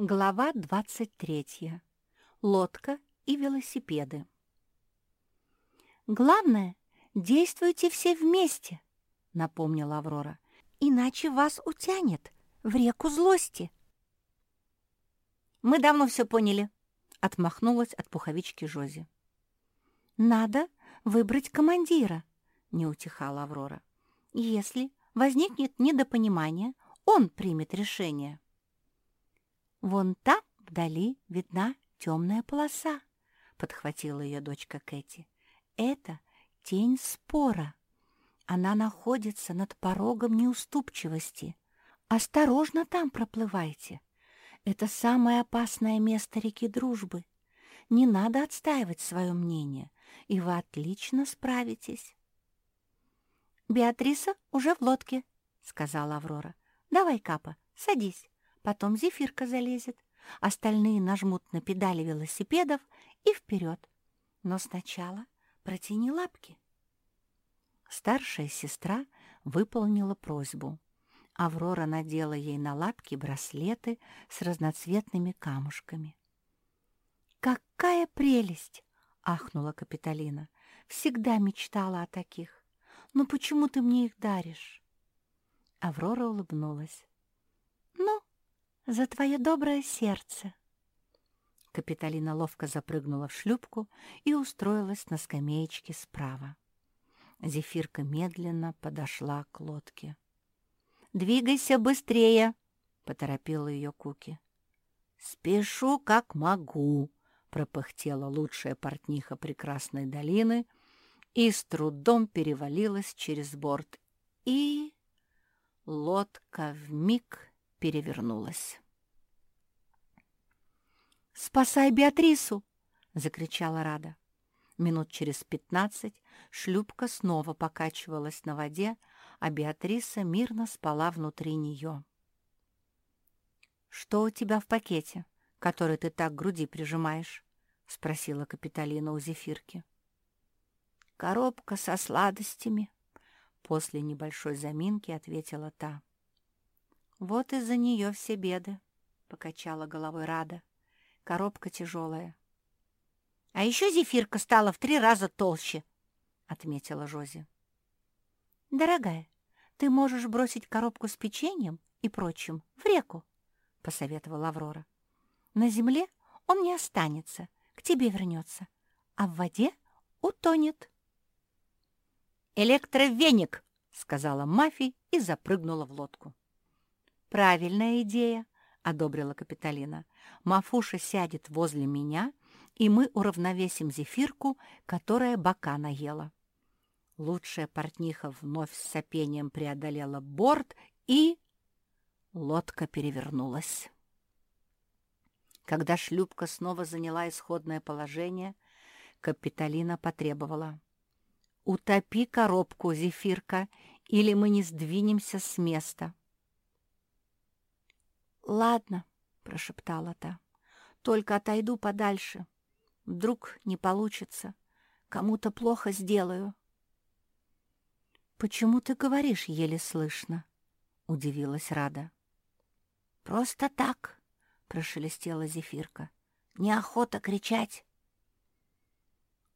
Глава 23. Лодка и велосипеды. «Главное, действуйте все вместе», — напомнила Аврора, «иначе вас утянет в реку злости». «Мы давно все поняли», — отмахнулась от пуховички Жози. «Надо выбрать командира», — не утихала Аврора. «Если возникнет недопонимание, он примет решение». «Вон там вдали видна темная полоса», — подхватила ее дочка Кэти. «Это тень спора. Она находится над порогом неуступчивости. Осторожно там проплывайте. Это самое опасное место реки Дружбы. Не надо отстаивать свое мнение, и вы отлично справитесь». «Беатриса уже в лодке», — сказала Аврора. «Давай, Капа, садись» потом зефирка залезет, остальные нажмут на педали велосипедов и вперед. Но сначала протяни лапки. Старшая сестра выполнила просьбу. Аврора надела ей на лапки браслеты с разноцветными камушками. «Какая прелесть!» — ахнула Капитолина. «Всегда мечтала о таких. Но почему ты мне их даришь?» Аврора улыбнулась. «Ну, за твое доброе сердце!» Капитолина ловко запрыгнула в шлюпку и устроилась на скамеечке справа. Зефирка медленно подошла к лодке. «Двигайся быстрее!» — поторопила ее Куки. «Спешу, как могу!» — пропыхтела лучшая портниха прекрасной долины и с трудом перевалилась через борт. И лодка вмиг перевернулась. «Спасай Беатрису!» — закричала Рада. Минут через пятнадцать шлюпка снова покачивалась на воде, а Беатриса мирно спала внутри нее. «Что у тебя в пакете, который ты так к груди прижимаешь?» — спросила Капитолина у Зефирки. «Коробка со сладостями», — после небольшой заминки ответила та. «Вот из-за нее все беды», — покачала головой Рада. «Коробка тяжелая». «А еще зефирка стала в три раза толще», — отметила Жози. «Дорогая, ты можешь бросить коробку с печеньем и прочим в реку», — посоветовала Аврора. «На земле он не останется, к тебе вернется, а в воде утонет». «Электровеник!» — сказала Мафи и запрыгнула в лодку. «Правильная идея», — одобрила Капитолина. «Мафуша сядет возле меня, и мы уравновесим зефирку, которая бока наела». Лучшая портниха вновь с сопением преодолела борт, и лодка перевернулась. Когда шлюпка снова заняла исходное положение, Капитолина потребовала. «Утопи коробку, зефирка, или мы не сдвинемся с места». «Ладно», — прошептала та, — «только отойду подальше. Вдруг не получится. Кому-то плохо сделаю». «Почему ты говоришь еле слышно?» — удивилась Рада. «Просто так», — прошелестела Зефирка. «Неохота кричать».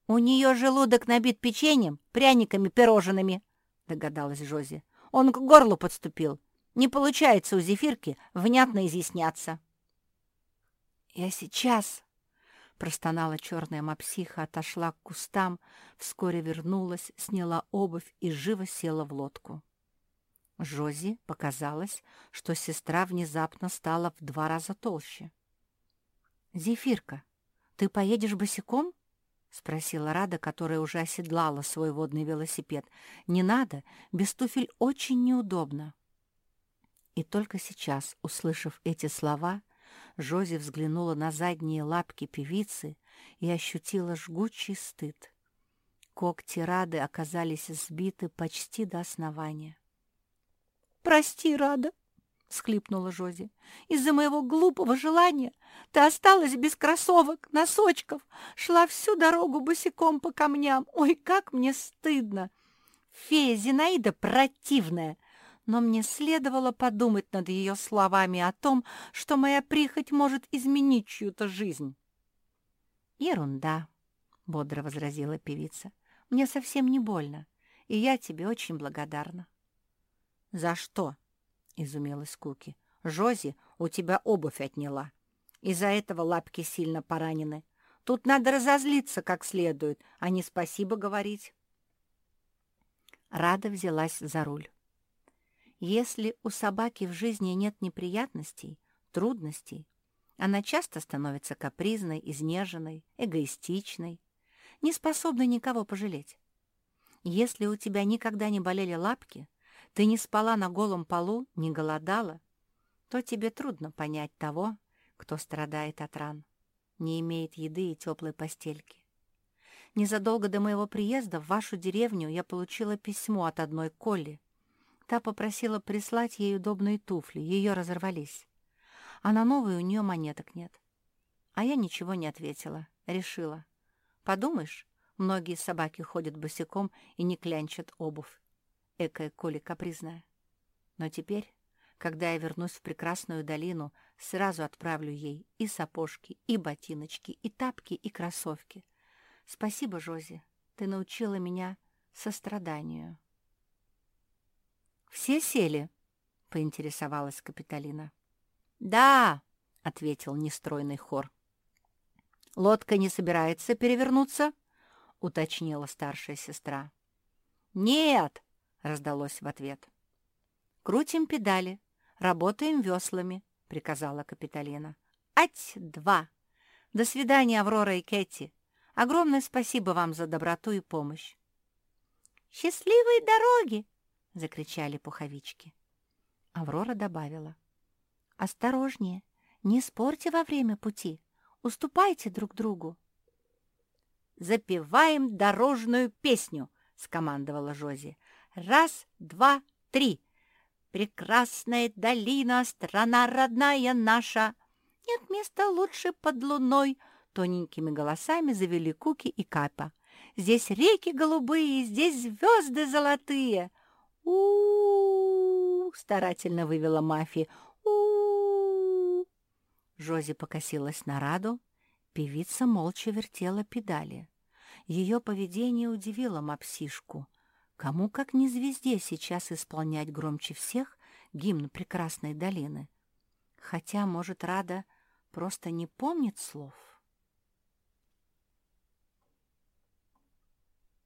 «У нее желудок набит печеньем, пряниками, пирожными», — догадалась Жози. «Он к горлу подступил. Не получается у зефирки внятно изъясняться. «Я сейчас!» — простонала черная мопсиха, отошла к кустам, вскоре вернулась, сняла обувь и живо села в лодку. Жози показалось, что сестра внезапно стала в два раза толще. «Зефирка, ты поедешь босиком?» — спросила Рада, которая уже оседлала свой водный велосипед. «Не надо, без туфель очень неудобно». И только сейчас, услышав эти слова, Жози взглянула на задние лапки певицы и ощутила жгучий стыд. Когти Рады оказались сбиты почти до основания. «Прости, Рада!» — схлипнула Жози. «Из-за моего глупого желания ты осталась без кроссовок, носочков, шла всю дорогу босиком по камням. Ой, как мне стыдно! Фея Зинаида противная, но мне следовало подумать над ее словами о том, что моя прихоть может изменить чью-то жизнь. «Ерунда», — бодро возразила певица. «Мне совсем не больно, и я тебе очень благодарна». «За что?» — изумилась Куки. «Жози у тебя обувь отняла. Из-за этого лапки сильно поранены. Тут надо разозлиться как следует, а не спасибо говорить». Рада взялась за руль. Если у собаки в жизни нет неприятностей, трудностей, она часто становится капризной, изнеженной, эгоистичной, не способной никого пожалеть. Если у тебя никогда не болели лапки, ты не спала на голом полу, не голодала, то тебе трудно понять того, кто страдает от ран, не имеет еды и теплой постельки. Незадолго до моего приезда в вашу деревню я получила письмо от одной Колли. Та попросила прислать ей удобные туфли, ее разорвались. А на новые у нее монеток нет. А я ничего не ответила, решила. Подумаешь, многие собаки ходят босиком и не клянчат обувь. Экая Коли капризная. Но теперь, когда я вернусь в прекрасную долину, сразу отправлю ей и сапожки, и ботиночки, и тапки, и кроссовки — Спасибо, Жози, ты научила меня состраданию. «Все сели?» — поинтересовалась Капитолина. «Да!» — ответил нестройный хор. «Лодка не собирается перевернуться?» — уточнила старшая сестра. «Нет!» — раздалось в ответ. «Крутим педали, работаем веслами», — приказала Капитолина. «Ать-два! До свидания, Аврора и Кэти. Огромное спасибо вам за доброту и помощь. «Счастливой дороги!» — закричали пуховички. Аврора добавила. «Осторожнее, не спорьте во время пути, уступайте друг другу». «Запеваем дорожную песню!» — скомандовала Жози. «Раз, два, три! Прекрасная долина, страна родная наша! Нет места лучше под луной!» Тоненькими голосами завели Куки и Капа. «Здесь реки голубые, здесь звезды золотые!» У, старательно вывела Мафи. у, Жози покосилась на Раду. Певица молча вертела педали. Ее поведение удивило Мапсишку. Кому, как не звезде, сейчас исполнять громче всех гимн прекрасной долины? Хотя, может, Рада просто не помнит слов?